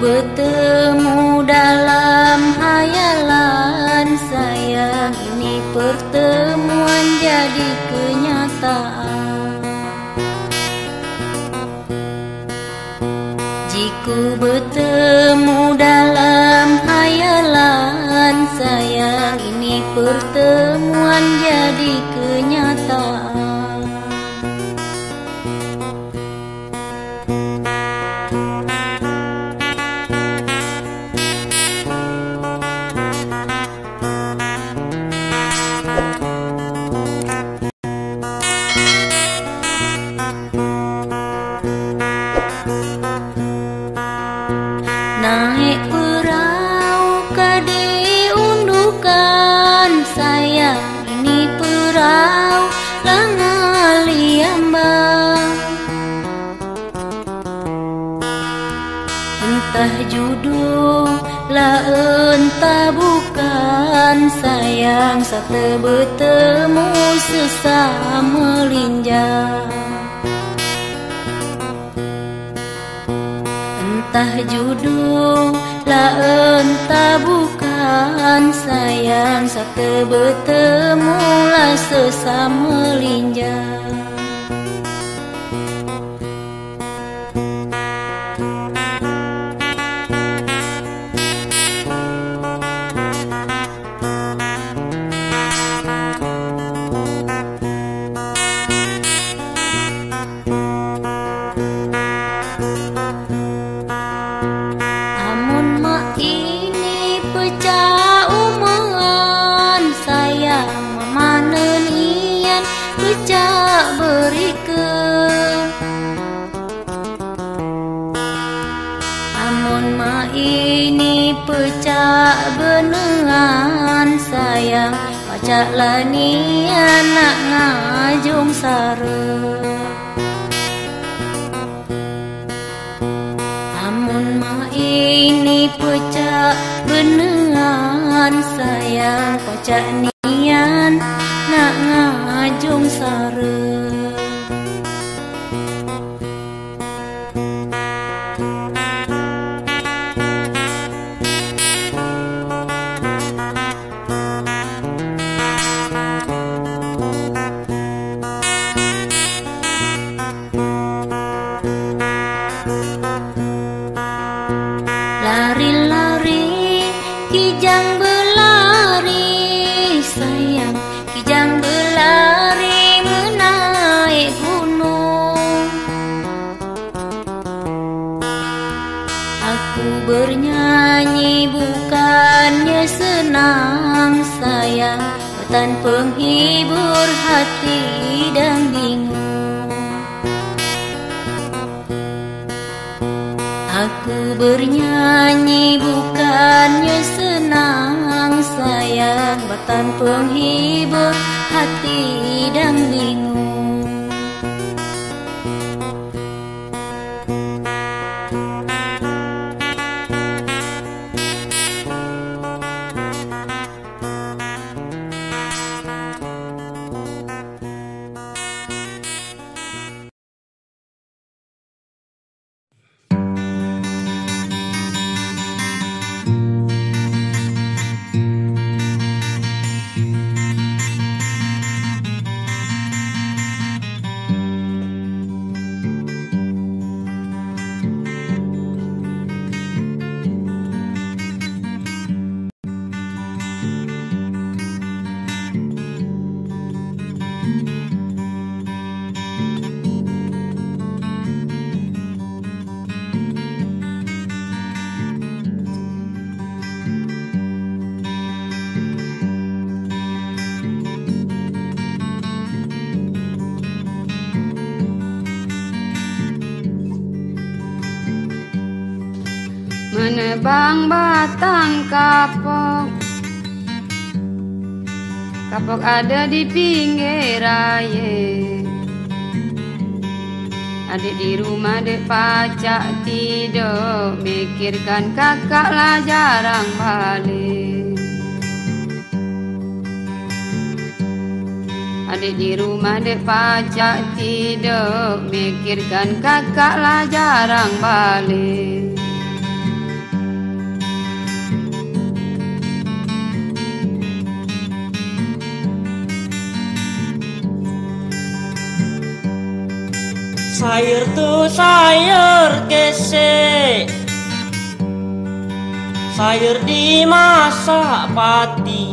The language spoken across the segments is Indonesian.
bertemu ada di pinggir raya Adik di rumah dek pacak tidur. Mikirkan kakak lah jarang balik. Adik di rumah dek pacak tidur. Mikirkan kakak lah jarang balik Sayur tuh sayur gesek Sayur dimasak pati.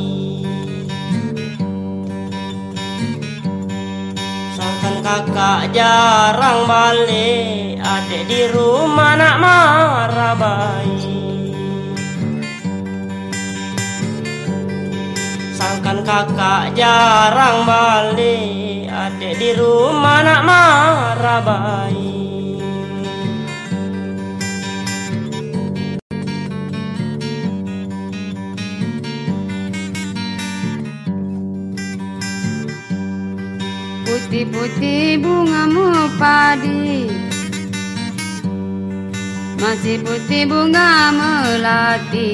Sangkan kakak jarang balik. Adik di rumah nak marah baik. Sangkan kakak jarang balik Adik di rumah nak marah baik Putih-putih bunga padi. Masih putih bunga melati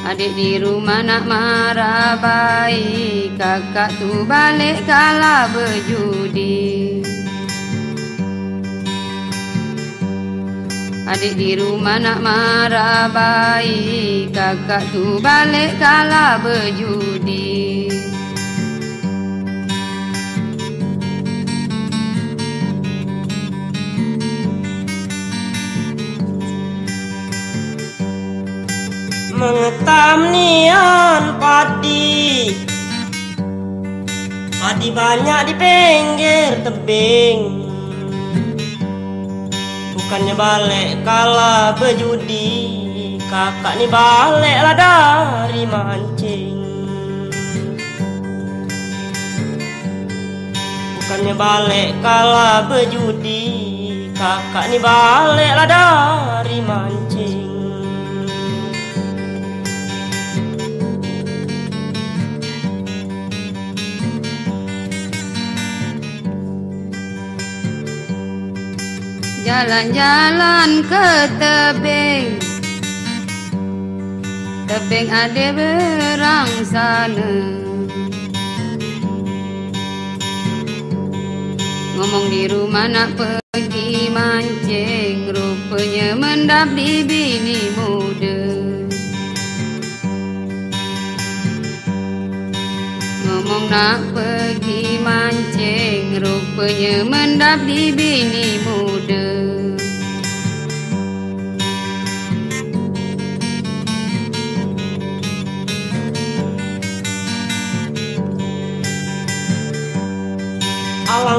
Adik di rumah nak marah baik Kakak tu balik kalah berjudi. Adik di rumah nak marah baik Kakak tu balik kalah berjudi mengetam nian padi. Padi banyak di pinggir tebing. Bukannya balik kalah berjudi Kakak ni balik lah dari mancing. Bukannya balik kalah berjudi Kakak ni balik lah dari mancing Jalan-jalan ke tebing? Tebing ada berang sana. Ngomong di rumah nak pergi mancing Rupanya mendap di bini muda. Ngomong nak pergi mancing Rupanya mendap di bini muda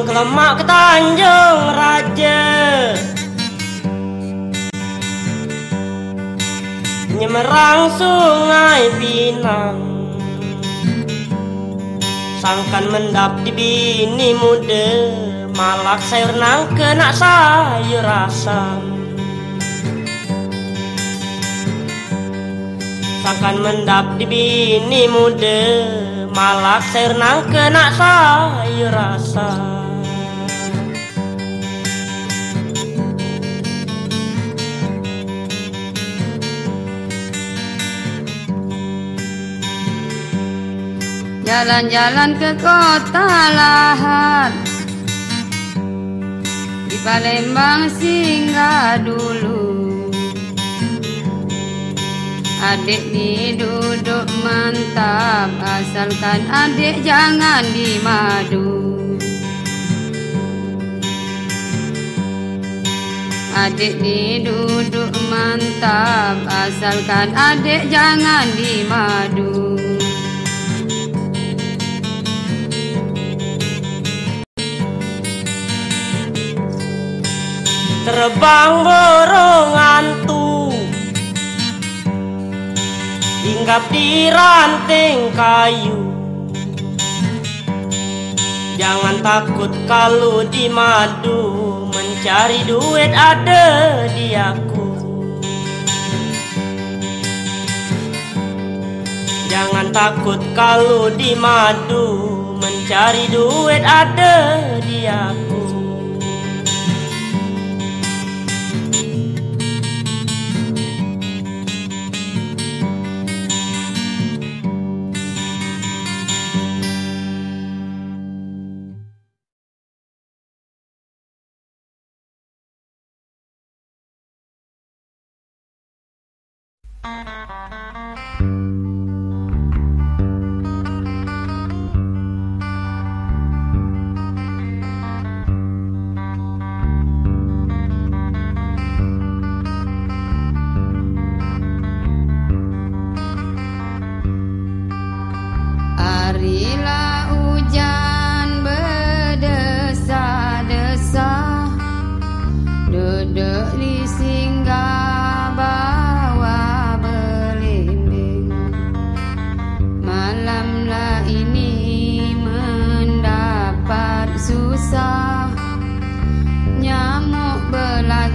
Alang kelemak ke Tanjung Raja. Nyemerang sungai Pinang. Sangkan mendap di bini muda Malak sayur nangke nak sayur asam. Sangkan mendap di bini muda Malak sayur nangke nak sayur rasa Jalan-jalan ke kota lahat Di Palembang singgah dulu. Adik ni duduk mantap Asalkan adik jangan dimadu. Adik ni duduk mantap Asalkan adik jangan dimadu Terbang burung hantu hinggap di ranting kayu. Jangan takut kalau di madu Mencari duit ada di aku. Jangan takut kalau di madu Mencari duit ada di aku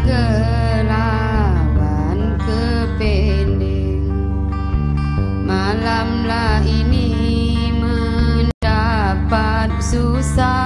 kelawan kepending. Malamlah ini mendapat susah.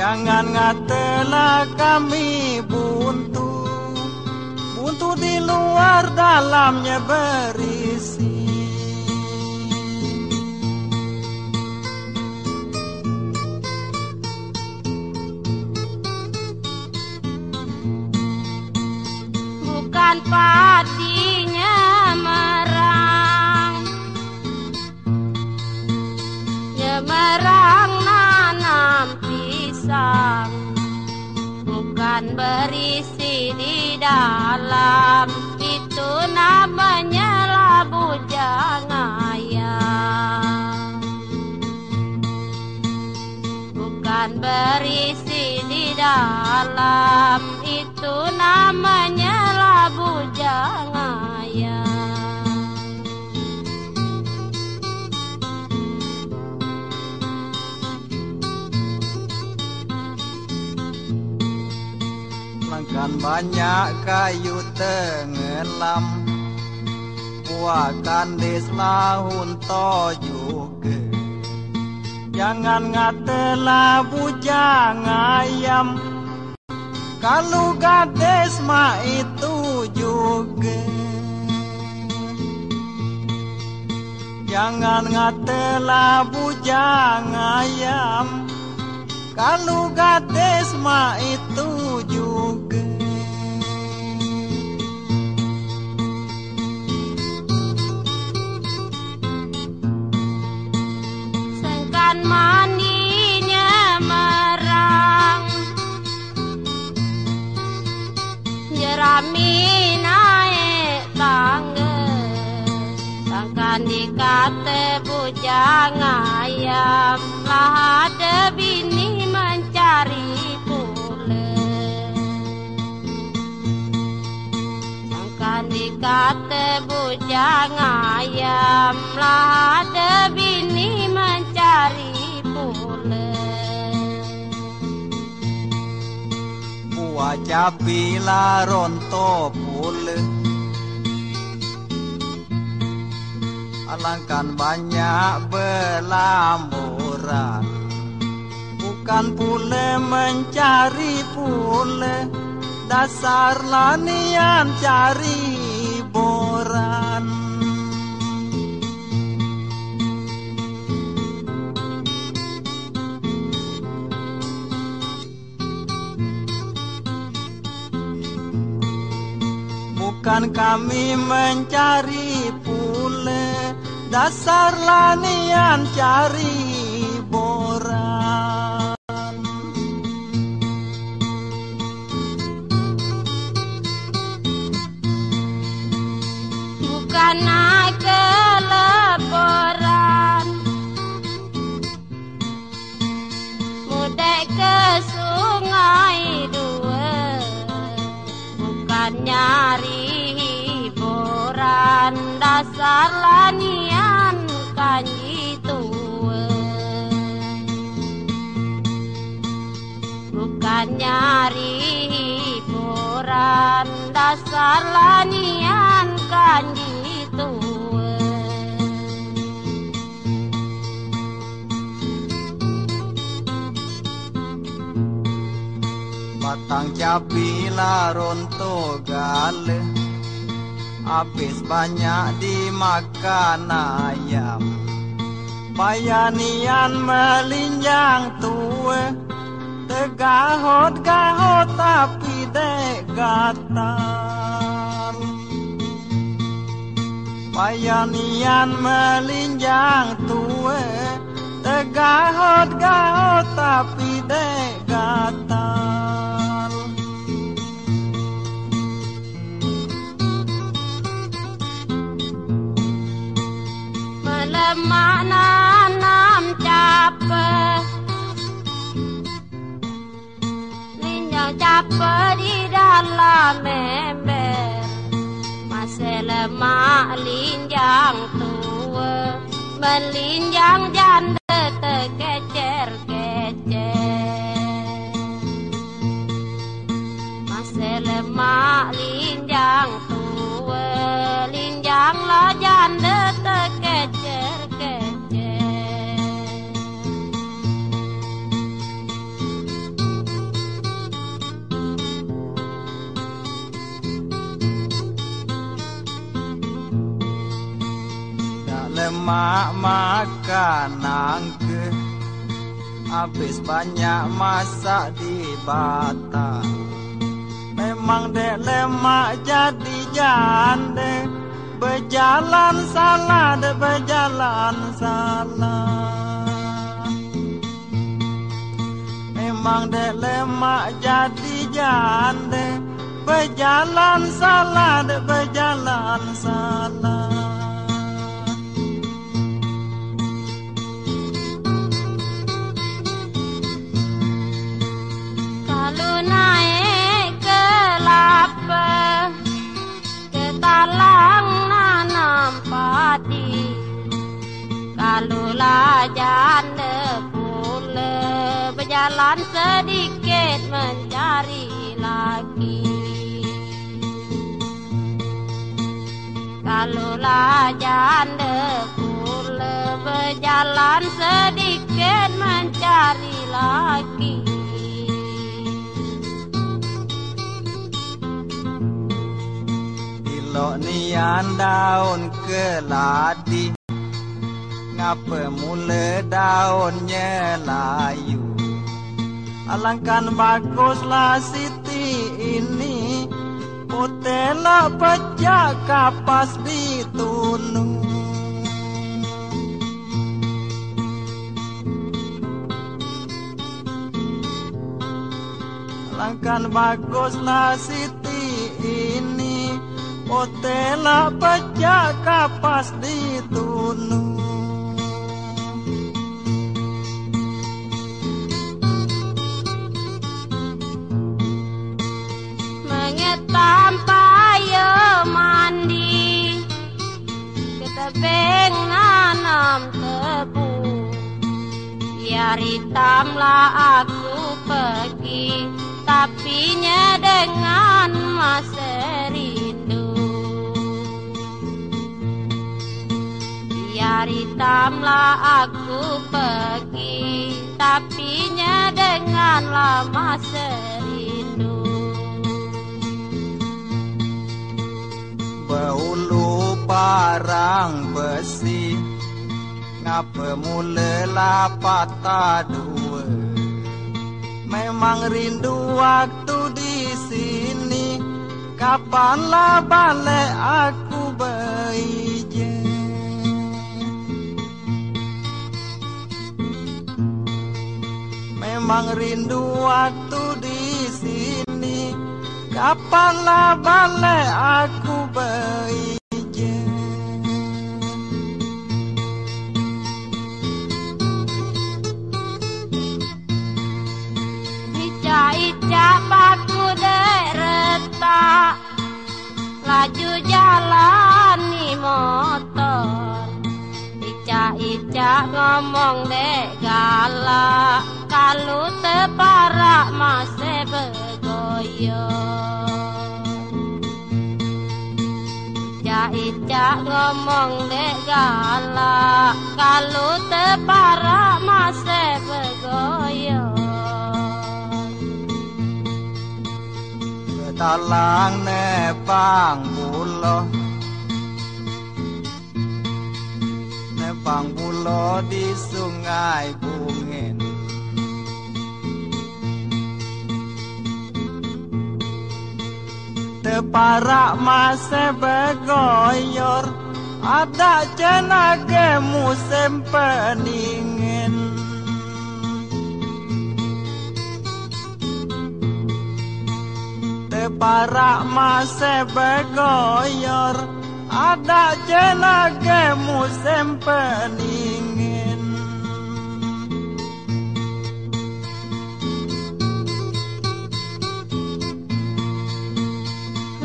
Jangan ngatela kami buntu. Buntu di luar dalamnya berisi berisi di dalam Itu namanya labu ayam Bukan berisi di dalam banyak kayu tenggelam Puakan des lahun to juga Jangan ngatela bujang ayam. Kalau gades ma itu juga. Jangan ngatela bujang ayam. Kalau gades ma itu juga Dikata bujang ayam. Lah ada bini mencari pula Sangkan dikata bujang ayam. Lah ada bini pula. Buaja bila ronto pule Alangkan banyak belamburan Bukan pule mencari pule Dasar lanian cari Bukan kami mencari pule Dasar lanian cari batang cabai lah ronto gale habis banyak dimakan ayam. Bayanian melinjang tua Tegahot gahot tapi degatan. Bayanian melinjang tua Tegahot gahot tapi degatan Melemak nanam capek. Linjang capek di dalam ember. Masih lemak linjang tua. Melinjang janda Lemak makan nangke Habis banyak masak di batang. Memang dek lemak jadi jande. Berjalan salah dek berjalan salah. Memang dek lemak jadi jande. Berjalan salah dek berjalan salah naik ke lapar Ke talang nanam padi Kalau lah janda pula Berjalan sedikit mencari lagi. Kalau lah janda pula Berjalan sedikit mencari lagi Ilok nian daun keladi Ngapa mula daunnya layu Alangkan baguslah Siti ini Putela pecah kapas ditunung. Alangkan baguslah Siti Otela pecah kapas ditunung Mengetam payah mandi Kita beng nanam tebu. Biar hitamlah aku pergi Tapinya dengan masa rindu Biar hitamlah aku pergi Tapinya dengan lama serindu. Bahulu parang besi Ngapa mula patah dua Memang rindu waktu di sini Kapanlah balik aku beije memang rindu waktu di sini. Kapanlah balik aku berizin Ica-ica paku Laju jalan ni motor. Ica-ica ngomong dek galak. kalu teparak mase begoyo Jaicak ngomong dek galak kalu teparak mase begoyo Talang nepang bulo. Nepang bulo di sungai bulo Teparak mase begoyor Ada jenage musim peningin. Teparak mase begoyor ada jenage musim peningin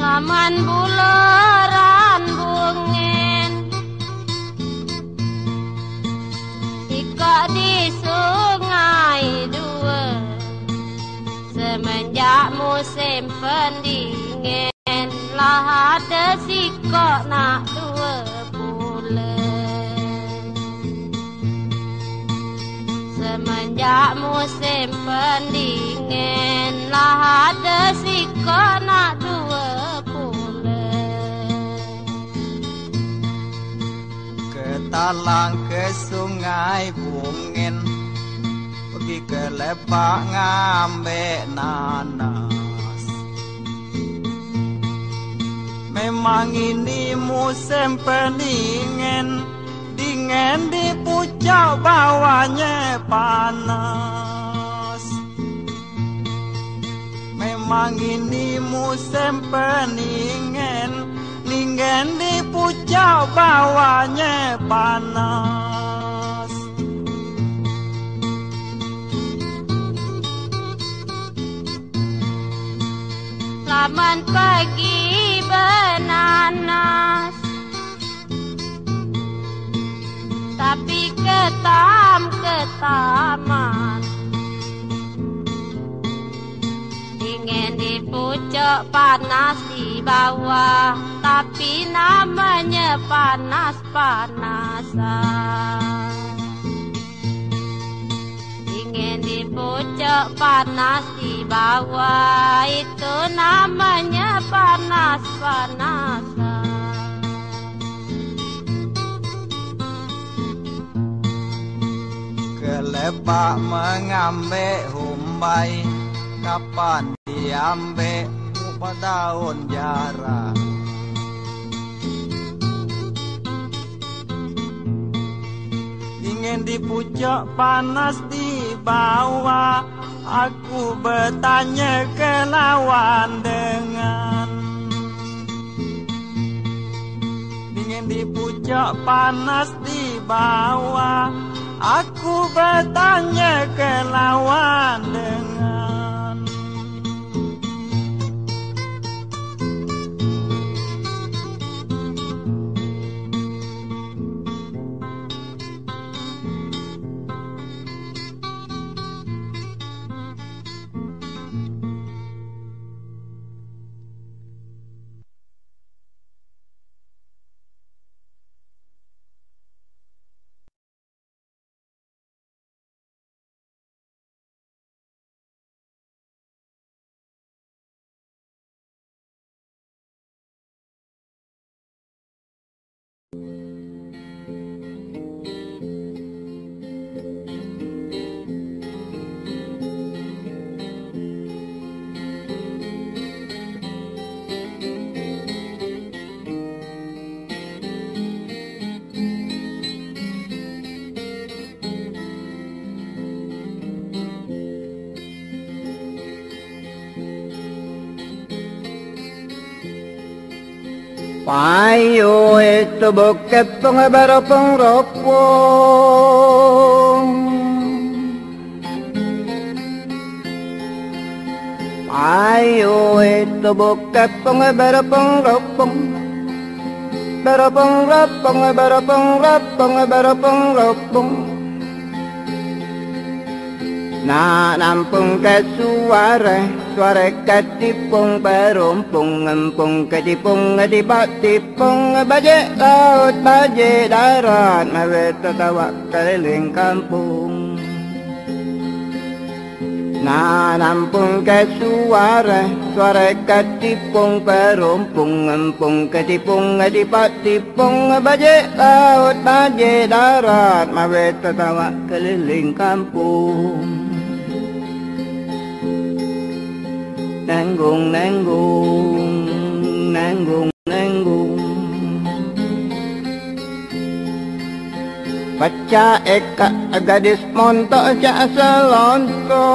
Laman buleran bungin. Ika di sungai dua Semenjak musim pendingin. Lah ada sikok nak dua bulan. Semenjak musim pendingin lah ada sikok nak dua Ketalang ke sungai bungin. Pergi ke lepak ngambil nanah Memang ini musim pendingin Dingin di pucuk bawahnya panas. Memang ini musim pendingin Dingin di pucuk bawahnya panas. Laman pagi benanas. Tapi ketam ketaman. Ingin di pucuk panas di bawah Tapi namanya panas-panasan. Ingin di pucuk panas di bawah Itu namanya panas-panasan. Kelebak mengambil humbai Kapan diambil Upah daun jarang Ingin di pucuk panas di bawah. Aku bertanya ke lawan dengan. Ingin di pucuk panas di bawah. Aku bertanya ke lawan dengan ayo eto bokke pong barapong ropong ayo eto bokke pong barapong ropong barapong ropong barapong ropong barapong ropong Na nampung ke suara Suara ketipung berumpung Empung ketipung tiba tipung Bajik laut bajik darat Mawet tertawa keliling kampung. Na nampung ke suara Suara ketipung berumpung Empung ketipung tiba tipung Bajik laut bajik darat Mawet tertawa keliling kampung nanggung nanggung nanggung nanggung. Baca eka gadis montok jak selonto.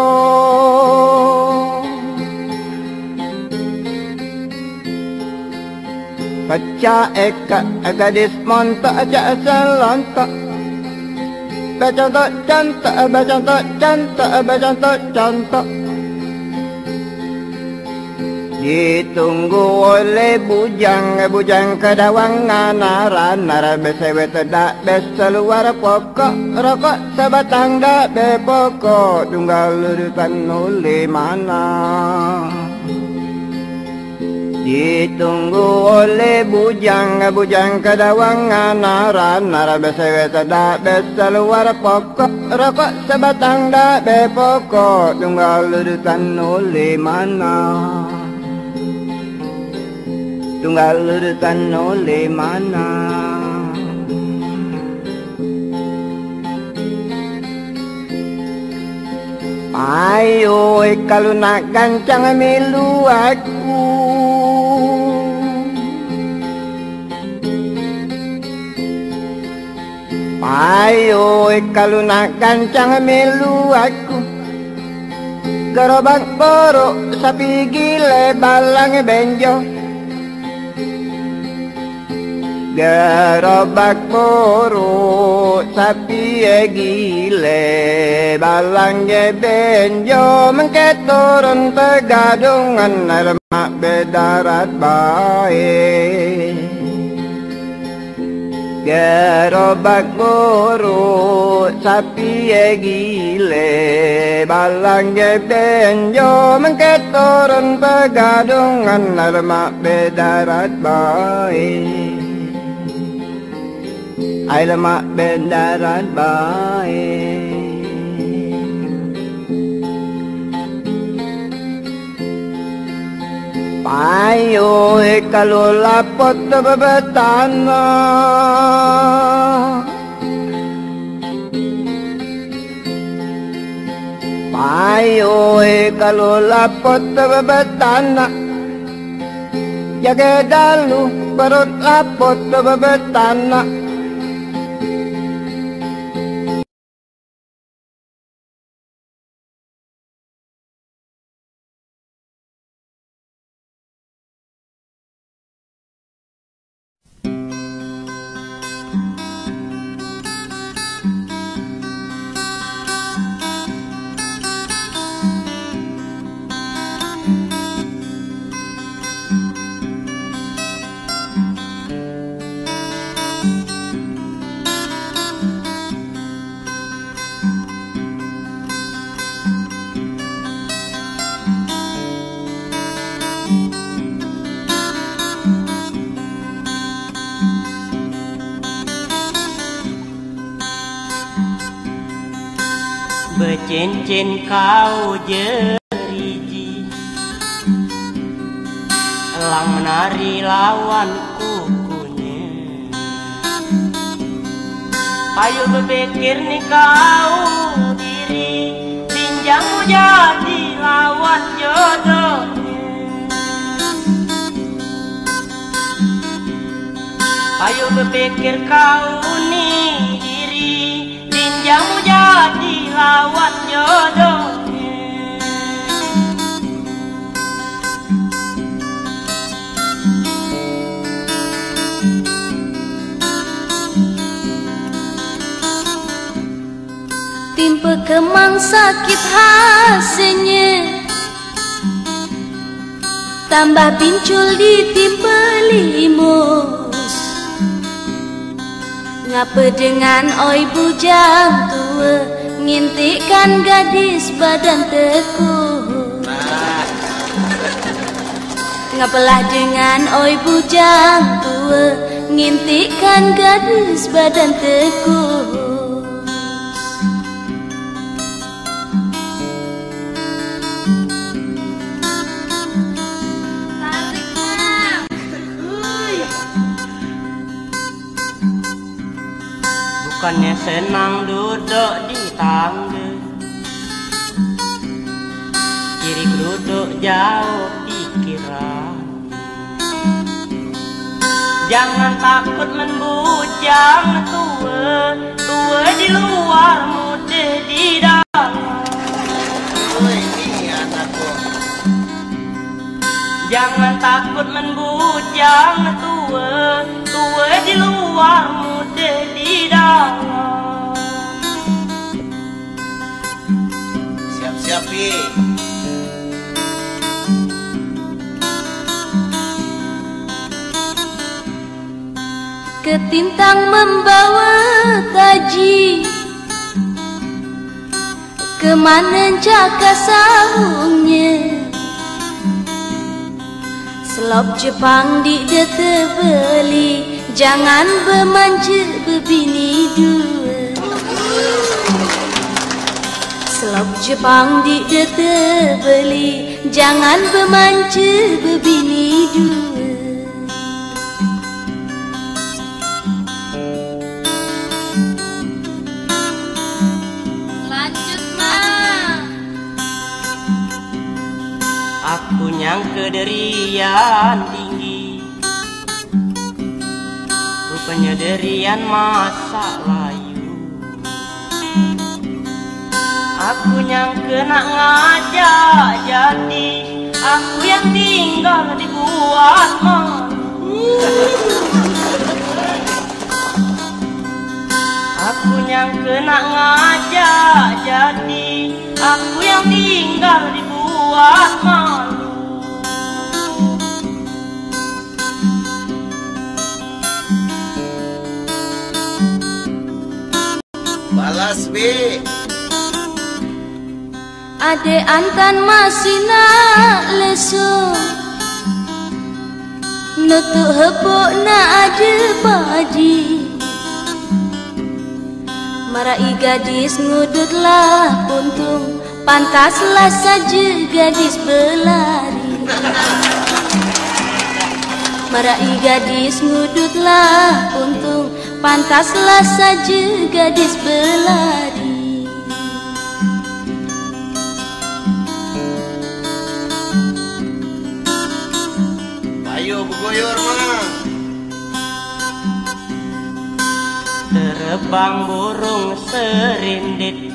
Baca eka gadis montok jak selonto. Baca tok cantok, baca tok cantok, baca tok cantok Ditunggu oleh bujang Bujang kedawangan Nara nara besewe tidak bes Seluar pokok Rokok sebatang dak be pokok Tunggal urutan oleh mana? Ditunggu oleh bujang Bujang kedawangan Nara nara besewe tidak bes Seluar pokok Rokok sebatang dak be pokok Tunggal urutan oleh mana tunggal urutan oleh mana? Ayo kalau nak gancang milu aku. Ayo kalau nak gancang milu aku. Gerobak borok sapi gile balang benjo gerobak moro sapi egile balangge benjo mengketoron pegadungan nermak bedarat bae gerobak moro sapi egile balangge benjo mengketoron pegadungan nermak bedarat bae ai là mà bên đã rán bài පායෝ එකලොල පොත්ත බබතන්නා පායෝ එකලොල පොත්ත බබතන්න යකදල්ලු පරොත් අපොත්ත බබතන්නා Bercincin kau jeriji. Elang menari lawan kukunya. Ayo berpikir nih kau diri. Pinjam jadi lawan jodohnya. Ayo berpikir kau nih Pinjam jadi lawan jodohnya Timpe kemang sakit hasilnya. Tambah pincul di timpe limus Ngapa dengan oi bujang tua? Ngintikan gadis badan teguh Ngapalah dengan oi bujang tua? Ngintikan gadis badan teguh Bukannya senang duduk di tangga. Kiri duduk jauh pikiran Jangan takut membujang tua. Tua di luar muda di dalam. Jangan takut membujang tua. Tua di luar muda di dalam Siap-siap, Pi. Ketintang membawa taji. Ke mana jaka sahungnya Selop Jepang di dete beli Jangan bermanja berbini dua. Selop Jepang di beli. Jangan bermanja berbini dua. Aku nyangka derian tinggi Rupanya derian masa layu. Aku nyangka nak ngajak jadi Aku yang tinggal dibuat malu. Aku nyangka nak ngajak jadi Aku yang tinggal dibuat malu Balas, Pi. Ade antan masih nak lesu. Nutuk hepuk nak ada padi Marai gadis ngudutlah puntung. Pantaslah saja gadis berlari. Marai gadis ngudutlah puntung Pantaslah saja gadis berlari. Ayo, buguyur, mah. Terbang burung serindit.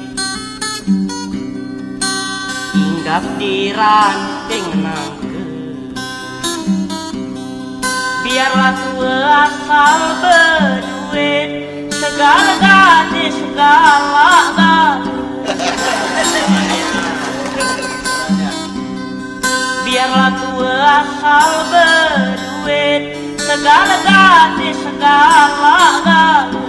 Hinggap di ranting nangke Biarlah tua asal berduit Segala gadis segala galuh Biarlah tua asal berduit Segala gadis segala galuh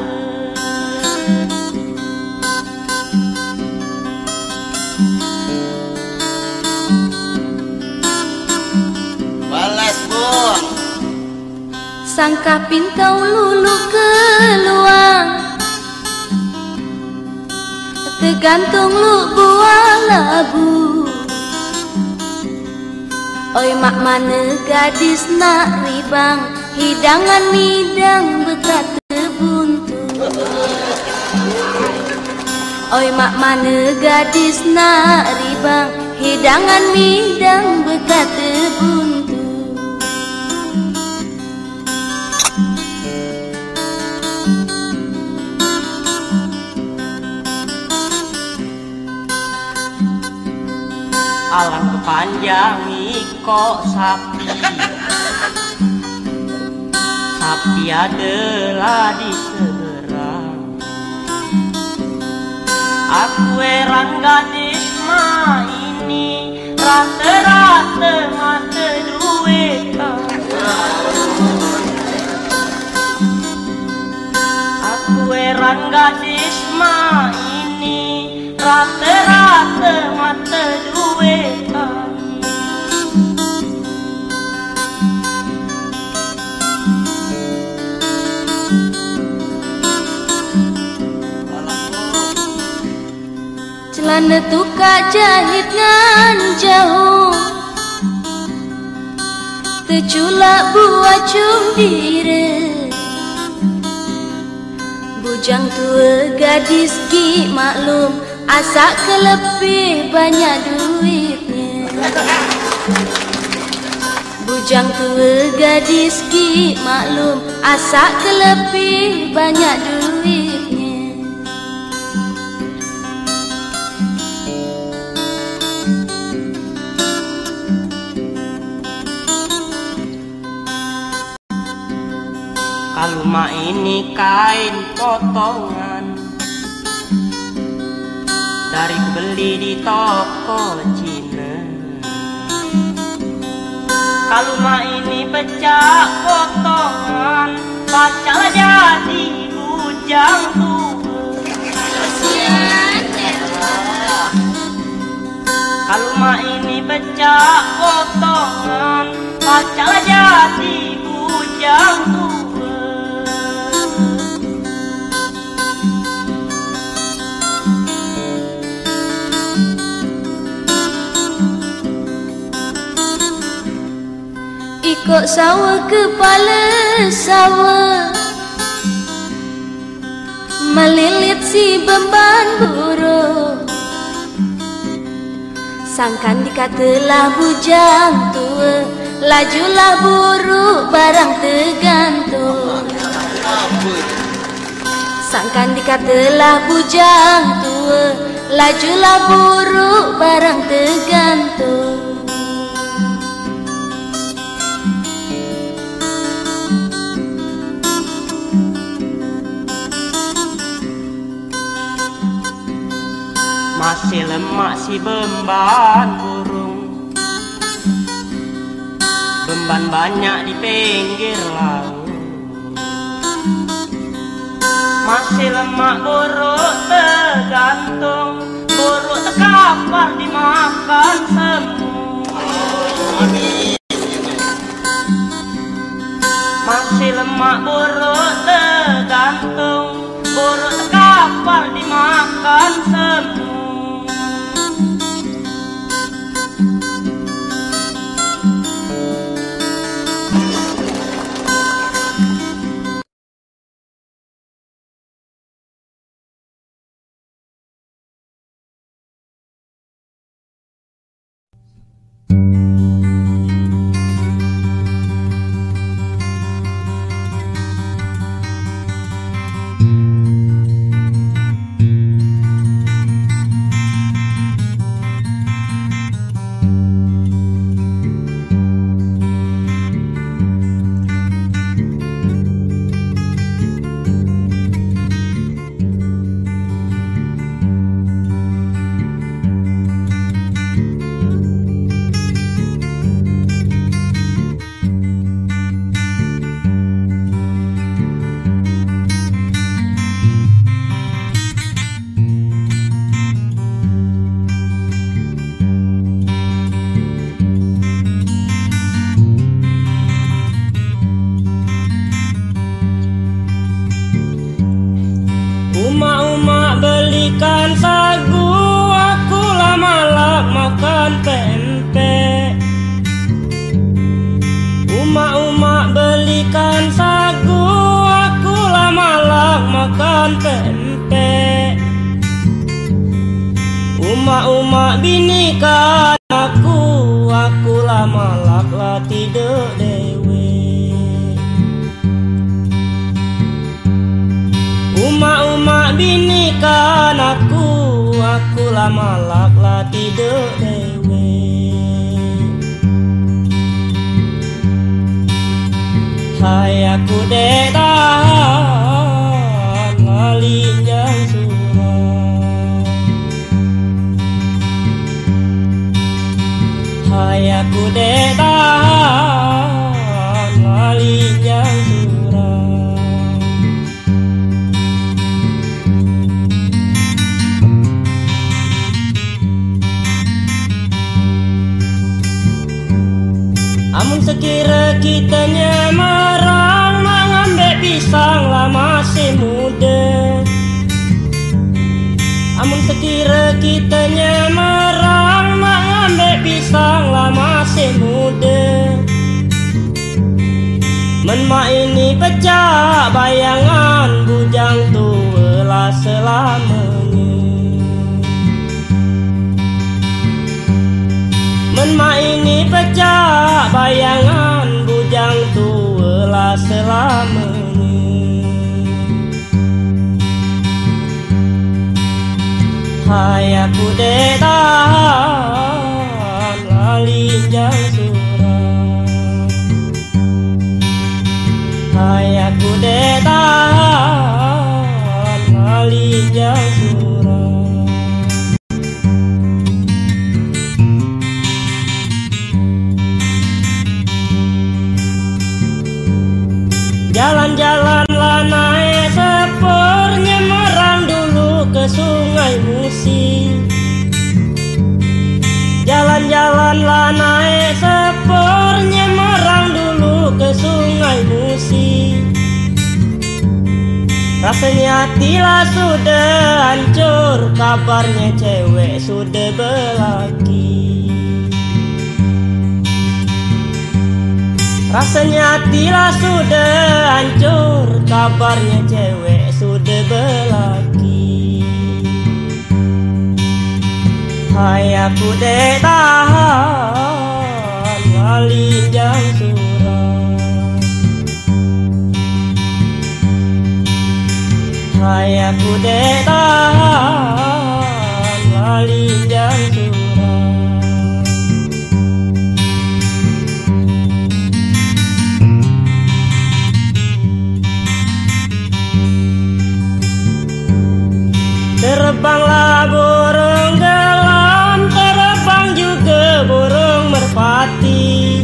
Balas, Bun. Sangka pintau lulu keluar Tergantung lu buah labu Oi mak mana gadis nak ribang? Hidangan midang berkata buntu Oi mak mana gadis nak ribang? Hidangan midang berkata buntu Alang kepanjang iko sapi. Sapi adalah diserang Aku heran gadis ma ini Rata-rata mata duit. Aku heran gadis ma ini rata-rata mata Celana tuka jahit ngan jauh. Teculak buat cum diri. Bujang tua gadis ki maklum Asak kelebih banyak duitnya. Bujang tua gadis ki maklum Asak kelebih banyak duitnya. Kalma ini kain potongan Dari beli di toko Cina. Kalma ini pecah potongan Pacar jadi bujang tua Kalma ini pecah potongan Pacar jadi bujang tua Ikut sawah kepala sawah Melilit si beban burung Sangkan dikatalah bujang tua Lajulah buruk barang tergantung. Sangkan dikatalah bujang tua Lajulah buruk barang tergantung Masih si beban burung. Beban banyak di pinggir laut. Masih lemak buruk tergantung. Buruk terkapar dimakan semua. Masih lemak buruk tergantung. Buruk terkapar dimakan semua mak binika pecah bayangan bujang tua lah selamanya. Menma ini pecah bayangan bujang tua lah selamanya. Hai aku detan lali jang Lali Rasanya tila sudah hancur Kabarnya cewek sudah berlaki. Rasanya tila sudah hancur Kabarnya cewek sudah berlaki. Hai aku dek tahan Wali jang Tahan Wali jang surang Terbanglah burung gelam Terbang juga burung merpati.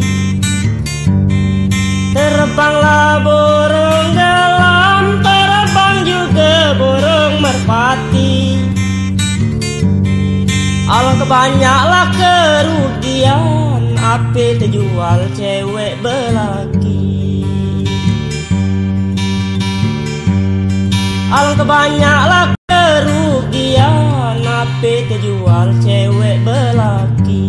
Terbanglah burung merpati Alah kebanyaklah kerugian Ape terjual cewek belaki. Alangkah banyaklah kerugian Ape terjual cewek belaki.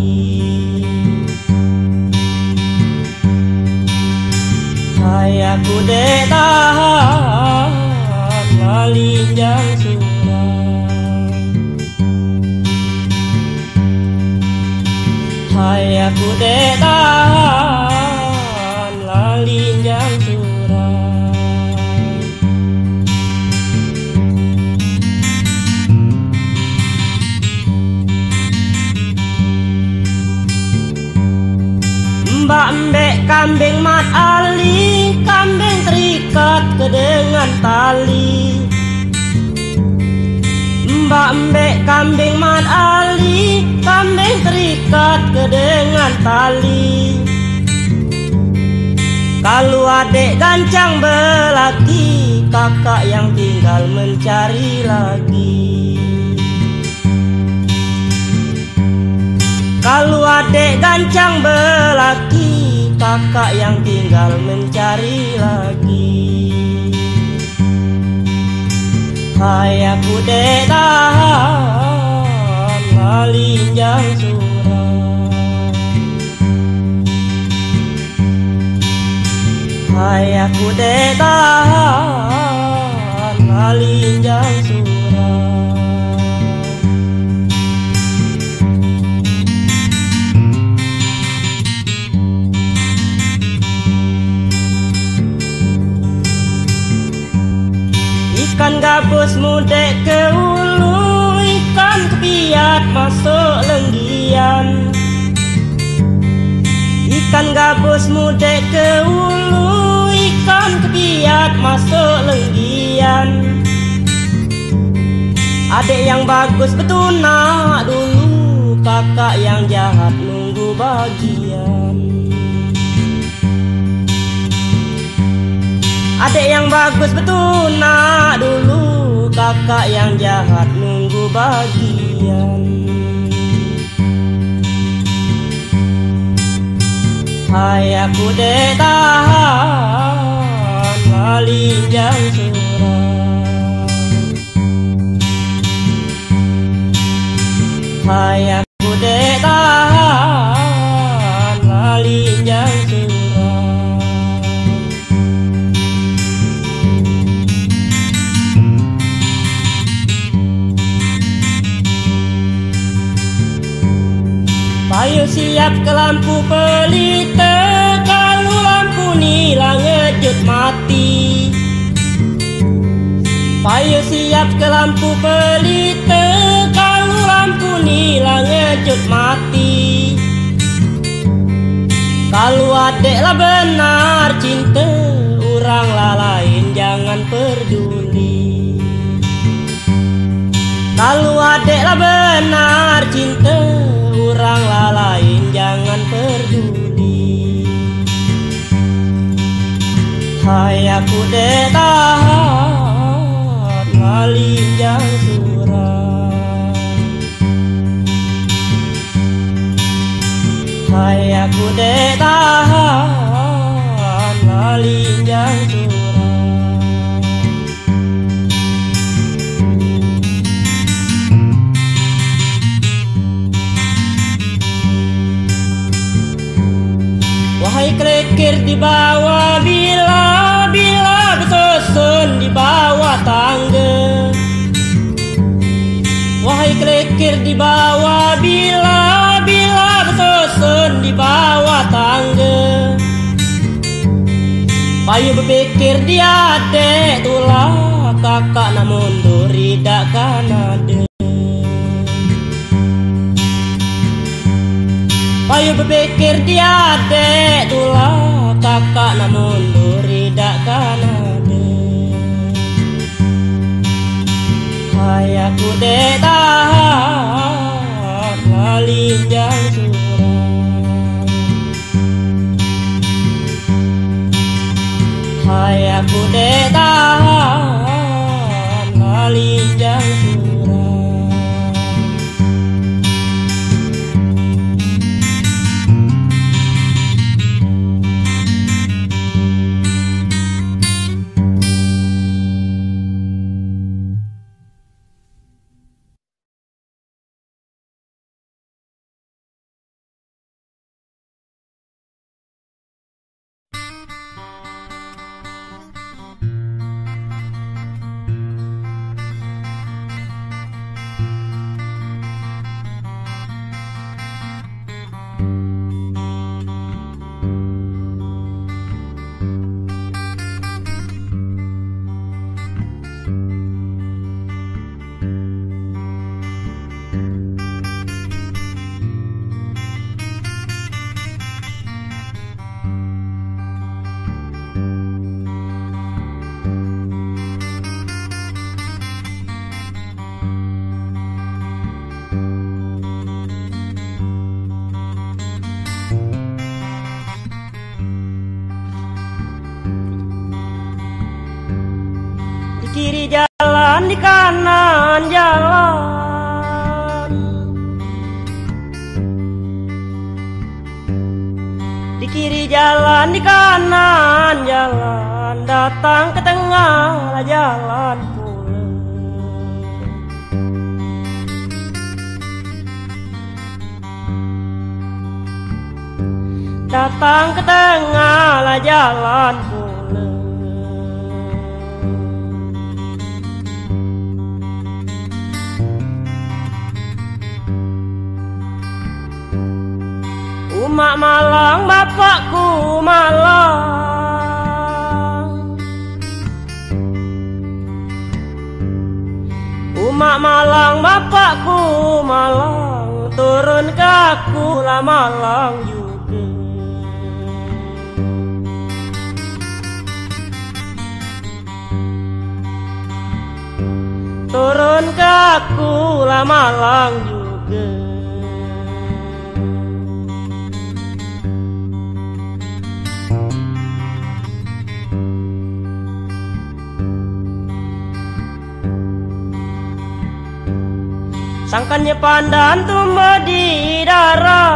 Aku dek tahan Lali aku dek tahan Lali jang surang Mbak mbek kambing mat ali Kambing terikat ke dengan tali. Mbak mbek kambing mat ali Kambing terikat ke dengan tali. Kalau adek gancang belaki Kakak yang tinggal mencari lagi. Kalau adek gancang belaki Kakak yang tinggal mencari lagi. Hai aku dek tahan Lali jang surang Hai aku dek tahan Lali jang surang Ikan gabus mudek ke ulu Ikan kepiat masuk lenggian. Ikan gabus mudek ke ulu Ikan kepiat masuk lenggian. Adik yang bagus betunak dulu Kakak yang jahat nunggu bagian. Adik yang bagus betunak dulu Kakak yang jahat nunggu bagian Hai aku de tahan Lalinjang surang Hai aku lampu pelita Kalau lampu nila ngejut mati. Payo siap ke lampu pelita Kalau lampu nila ngejut mati. Kalau adek lah benar cinta Orang lain jangan peduli. Kalau adek lah benar cinta Orang lain peduli Hai aku de tahan Lalinjang surang Hai aku de tahan Lalinjang Wahai krekir di bawah bila bila bersusun di bawah tangga. Wahai krekir di bawah bila bila bersusun di bawah tangga. Payu berpikir dia dek tulah kakak nak mundur tidak kan ada berpikir dia dek tulah kakak nak mundur tidak kan ada Hai aku dek tahan lalinjang surang Hai aku dek tahan Datang ke tengah jalan pulang Datang ke tengah jalan pulang Umak Malang, bapakku Malang Umak Malang, bapakku Malang Turun ke aku lah Malang juga. Turun ke aku lah Malang juga Sangkannya pandan tumbuh di darat.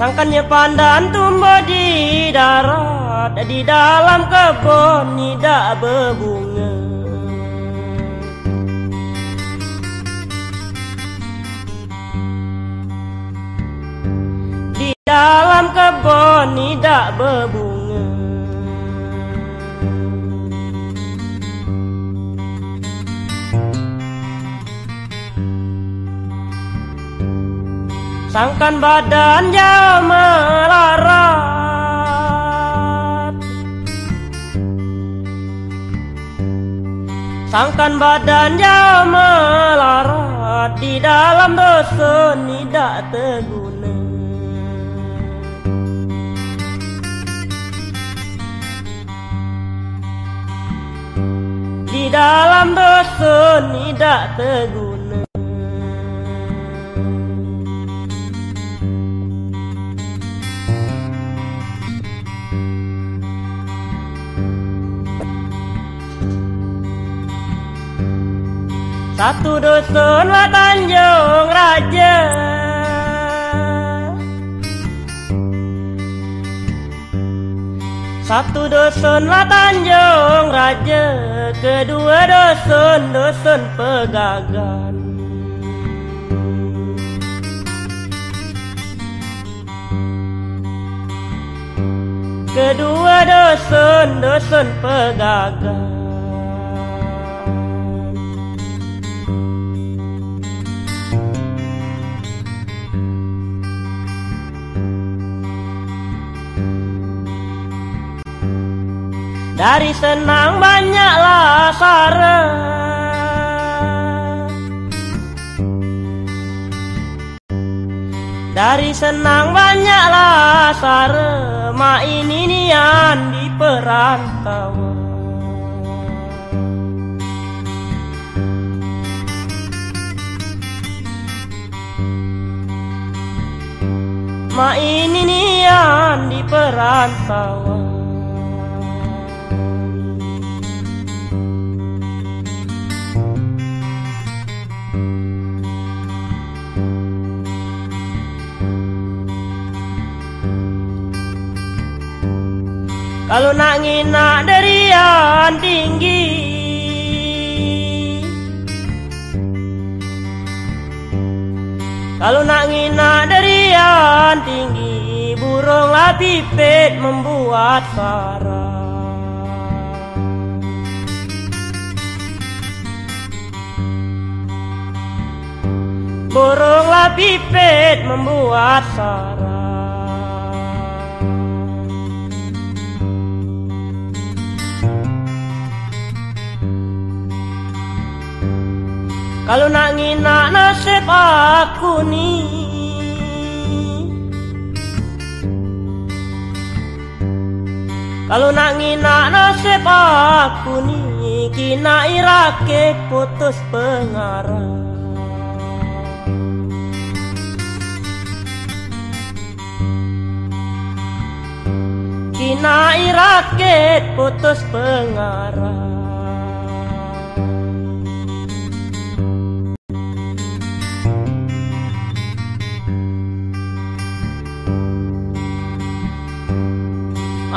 Sangkannya pandan tumbuh di darat. Di dalam kebun tidak berbunga Sangkan badan melarat. Sangkan badan melarat Di dalam dosa tidak terguna. Di dalam dosa tidak terguna Satu dusun wa Tanjung Raja. Satu dusun wa Tanjung Raja. Kedua dusun dusun pegagan. Kedua dusun dusun pegagan Dari senang banyaklah sara. Dari senang banyaklah sara Ma ini nian di perantauan. Ma ini nian di perantauan Kalau nak nginak derian tinggi. Kalau nak nginak derian tinggi Burung lapipit membuat sarang Burung lapipit membuat sarang Kalau nak nginak nasib aku nih Kalau nak nginak nasib aku nih Kina irake putus pengarah. Kina iraket putus pengarah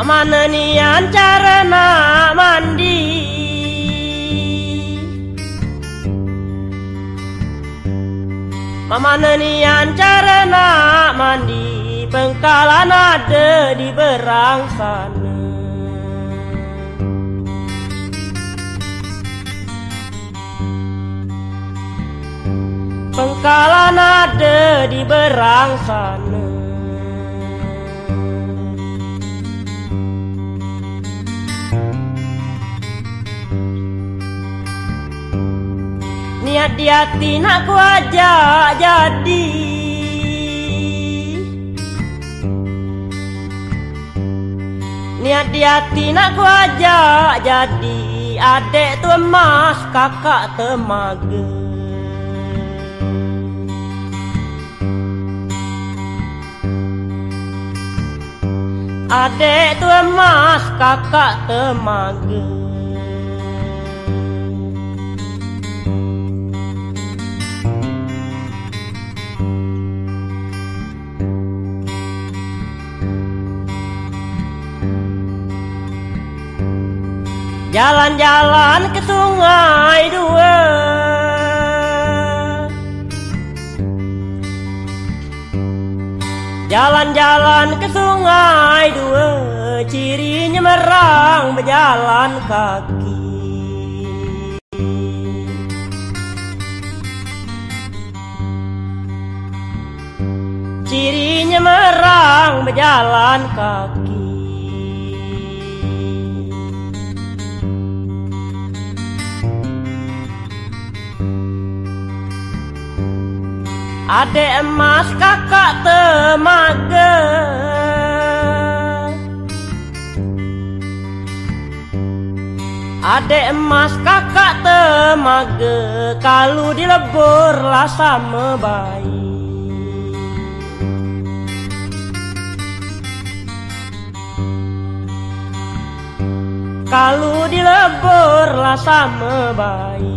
Mana nian cara nak mandi. Mama nian cara nak mandi Pengkalan ada di berang sana. Pengkalan ada di berang sana Niat di hati nak ku ajak jadi. Niat di hati nak ku ajak jadi. Adek tu emas kakak temaga. Adek tu emas kakak temaga Jalan-jalan ke sungai dua. Jalan-jalan ke sungai dua. Cirinya merang berjalan kaki. Cirinya merang berjalan kaki Adek emas kakak temaga. Adek emas kakak temaga. Kalau dilebur lah sama bayi Kalau dilebur lah sama bayi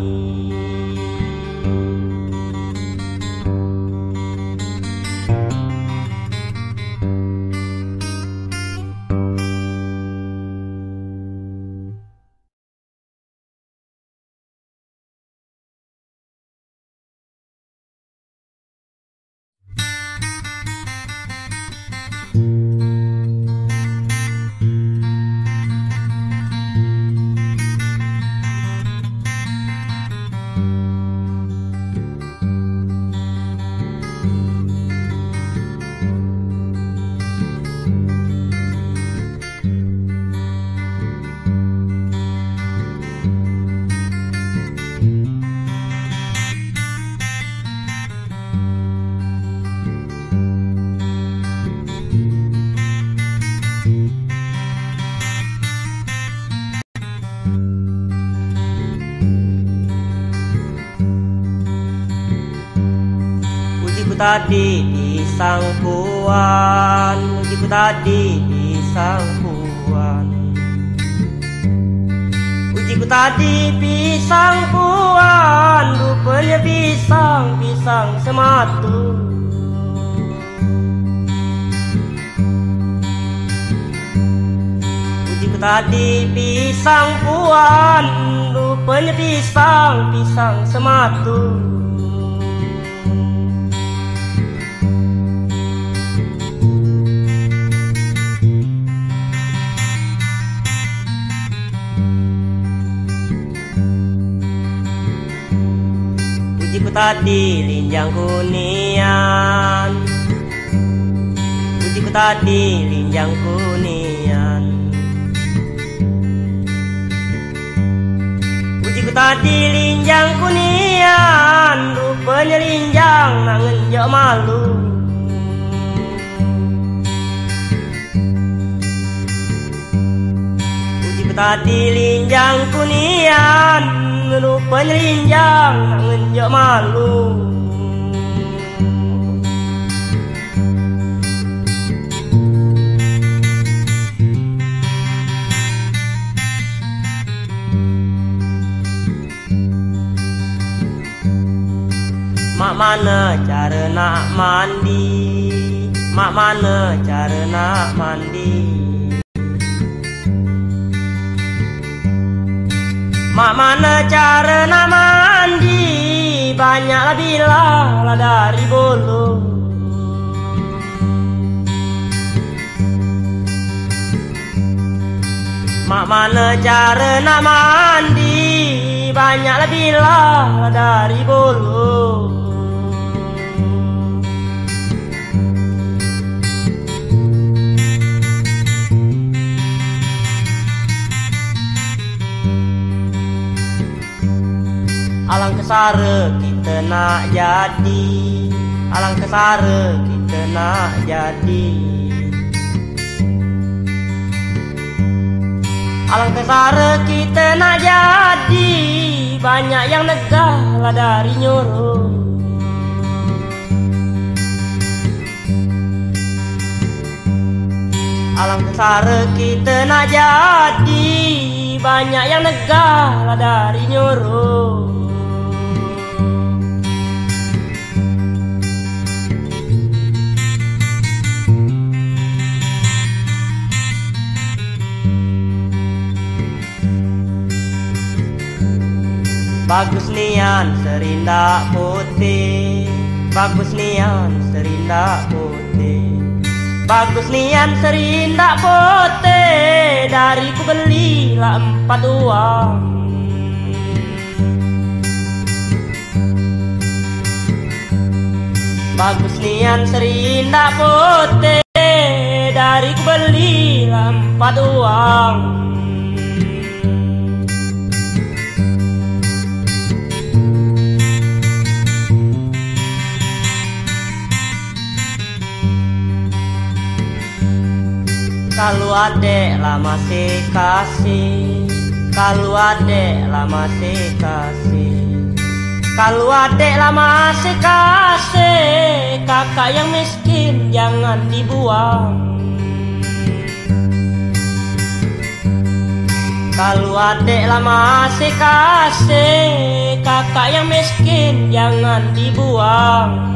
Ujiku tadi di sang puan Ujiku tadi di sang puan Ujiku tadi pisang puan Rupanya pisang, pisang sematu. Ujiku tadi pisang puan Rupanya pisang, pisang sematu tadi linjang kunian. Ujiku tadi linjang kunian. Ujiku tadi linjang kunian Rupanya linjang nangen jok malu. Ujiku tadi linjang kunian Rupanya linjang nangen jok malu. Mak mana cara nak mandi? Mak mana cara nak mandi Mak mana cara nak mandi? Banyaklah bilah lah dari bulu Mak mana cara nak mandi? Banyaklah bilah lah dari bulu Alang kesara kita nak jadi. Alang kesara kita nak jadi. Alang kesara kita nak jadi. Banyak yang negah lah dari nyuruh. Alang kesara kita nak jadi. Banyak yang negah lah dari nyuruh Bagus nian serindak putih. Bagus nian serindak putih. Bagus nian serindak putih. Dari ku belilah empat uang. Bagus nian serindak putih. Dari ku belilah empat uang Kalau adek lah masih kasih. Kalau adek lah masih kasih. Kalau adek lah masih kasih Kakak yang miskin jangan dibuang. Kalau adek lah masih kasih Kakak yang miskin jangan dibuang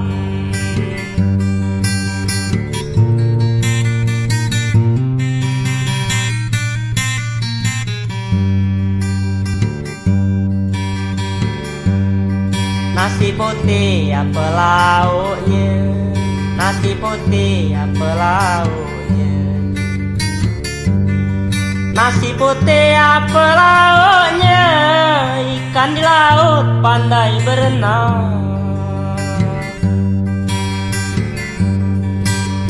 Nasi putih apa lauknya? Nasi putih apa lauknya? Nasi putih apa lauknya? Ikan di laut pandai berenang.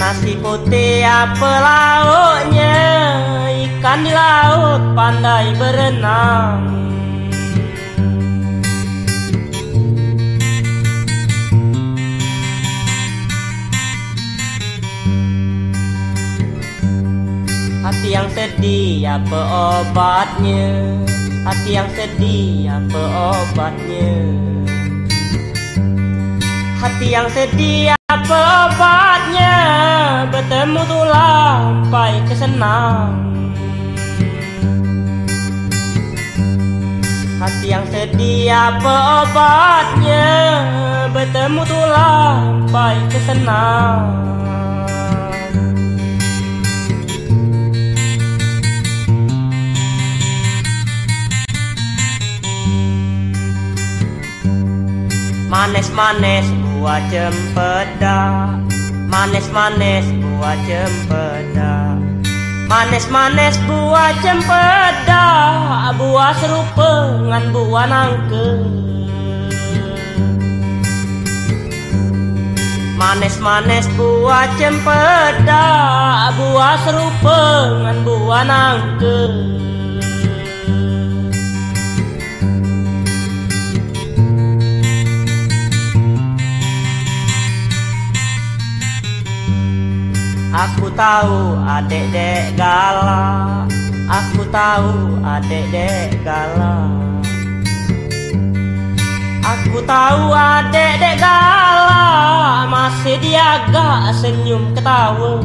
Nasi putih apa lauknya? Ikan di laut pandai berenang yang sedih apa obatnya? Hati yang sedih apa obatnya? Hati yang sedih apa obatnya? Bertemu tuh lampai kesenang. Hati yang sedih apa obatnya? Bertemu tuh lampai kesenang Manis-manis buah cempedak Manis-manis buah cempedak Manis-manis buah cempedak Buah serupa dengan buah nangke Manis-manis buah cempedak Buah serupa dengan buah nangke Aku tahu adek-dek galak. Aku tahu adek-dek galak. Aku tahu adek-dek galak. Masih diagak senyum ketawa.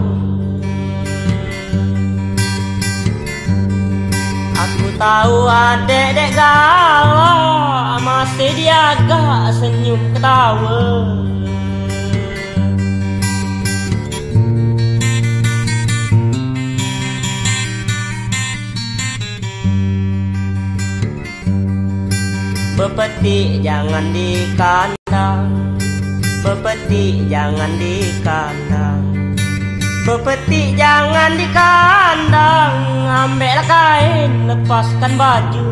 Aku tahu adek-dek galak. Masih diagak senyum ketawa Bepetik jangan di kandang. Bepetik jangan di kandang. Bepetik jangan di kandang. Ambillah kain lepaskan baju.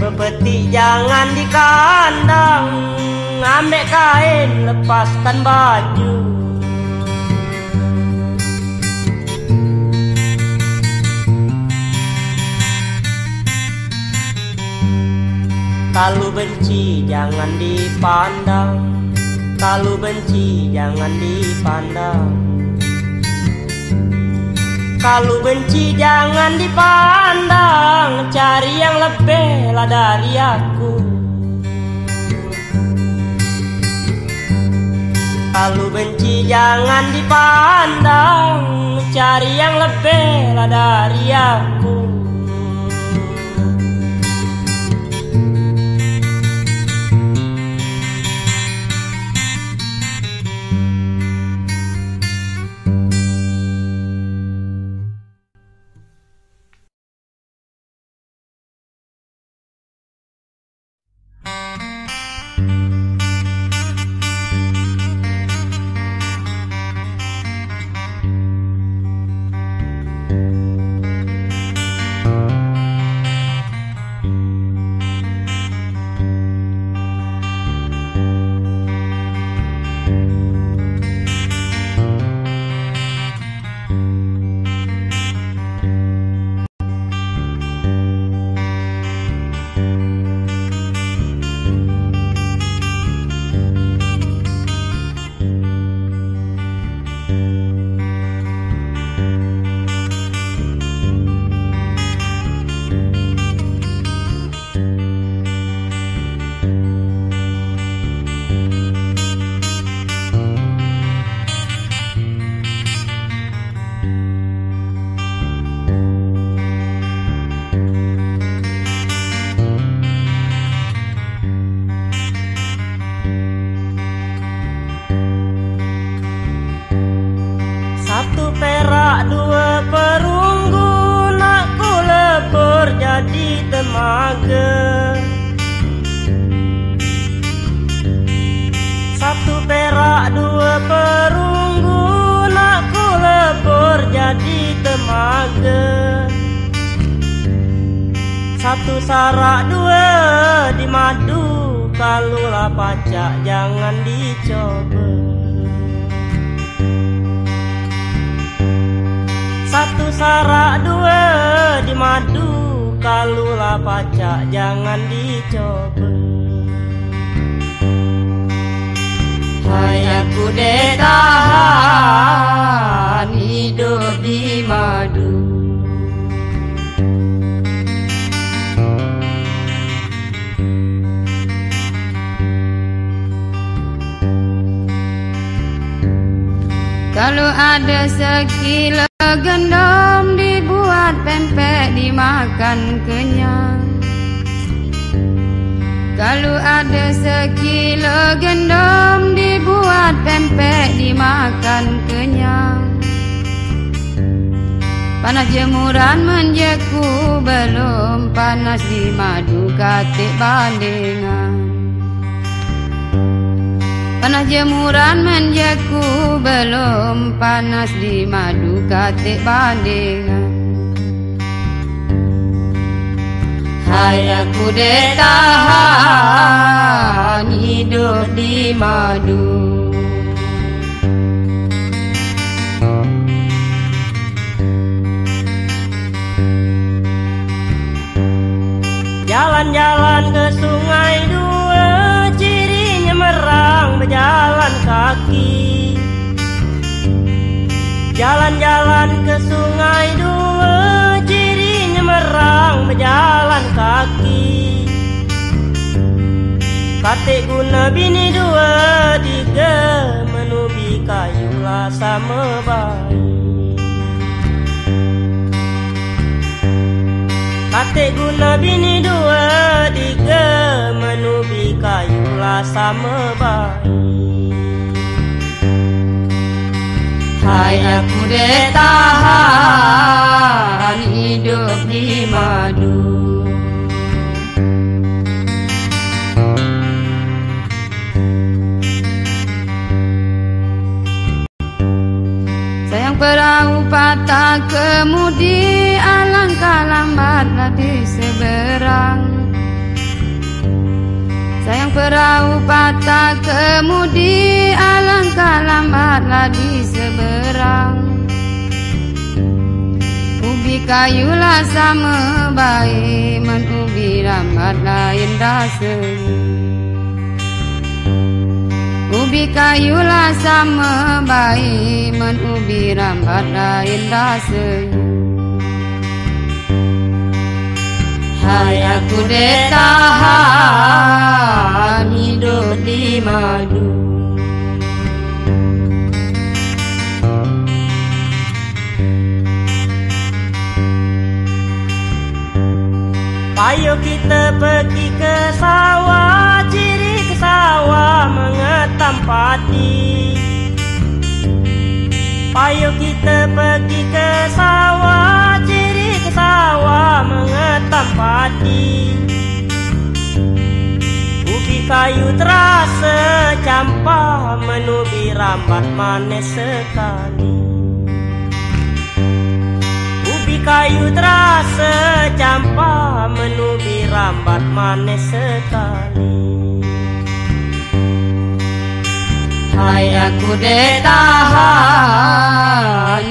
Bepetik jangan di kandang. Ambil kain lepaskan baju Kalau benci jangan dipandang. Kalau benci jangan dipandang. Kalau benci jangan dipandang. Cari yang lebih lah dari aku. Kalau benci jangan dipandang. Cari yang lebih lah dari aku di madu Jalan-jalan ke sungai dua Cirinya merang berjalan kaki. Jalan-jalan ke sungai dua Cirinya merang berjalan kaki Katik guna bini dua Tiga menubi kayu lah sama baik Katik guna bini dua Tiga menubi kayu lah sama baik Hai aku dek tahan hidup di madu perahu patah kemudi Alangkah lambatlah di seberang. Sayang perahu patah kemudi Alangkah lambatlah di seberang. Ubi kayu lah sama baik Men ubi lambat lain rasanya Ubi kayu lah sama baik Men ubi lambat lain rasanya Hai aku dek tahan hidup di madu. Ayo kita pergi ke sawah sawah mengetam padi Ayo kita pergi ke sawah Ciri ke sawah mengetam padi Ubi kayu terasa campah Menubi rambat manis sekali. Ubi kayu terasa campah menubi rambat manis sekali Hai aku dek tahan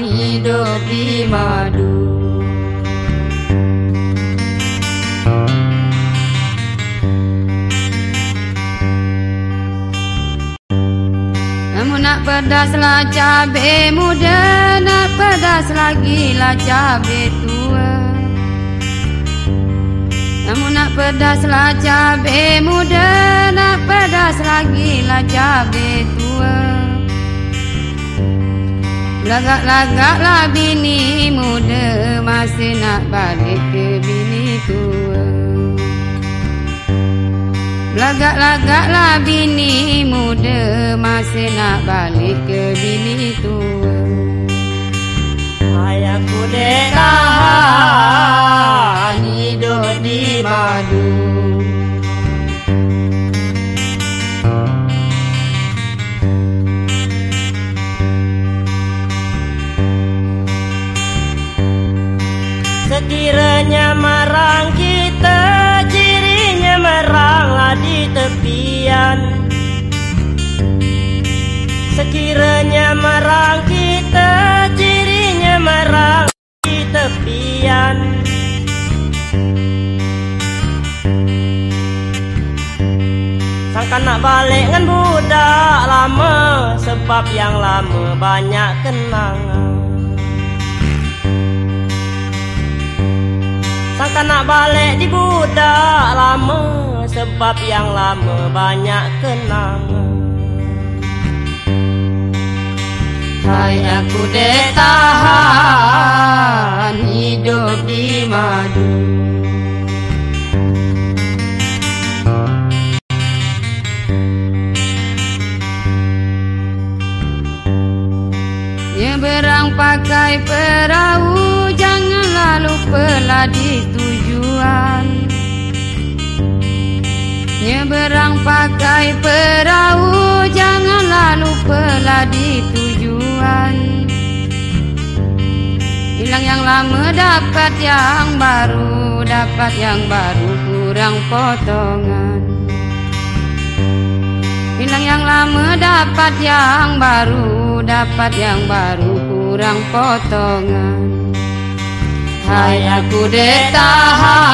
hidup di madu. Namun nak pedas lah cabai muda Nak pedas lagi lah cabai tua Namun nak pedas lah cabai muda Nak pedas lagi lah cabai tua. Lagak-lagaklah bini muda Masih nak balik ke bini tua. Lagak-lagaklah bini muda Masih nak balik ke bini tua Hidup di madu. Sekiranya marang kita Cirinya meranglah di tepian. Sekiranya marang kita di tepian. Sangka nak balik dengan budak lama Sebab yang lama banyak kenangan. Sangka nak balik di budak lama Sebab yang lama banyak kenangan Hai aku dek hidup di madu. Nyeberang pakai perahu Jangan lalu pelah di tujuan. Nyeberang pakai perahu Jangan lalu pelah di tujuan Hilang yang lama dapat yang baru Dapat yang baru kurang potongan. Hilang yang lama dapat yang baru Dapat yang baru kurang potongan. Hai aku dek tahan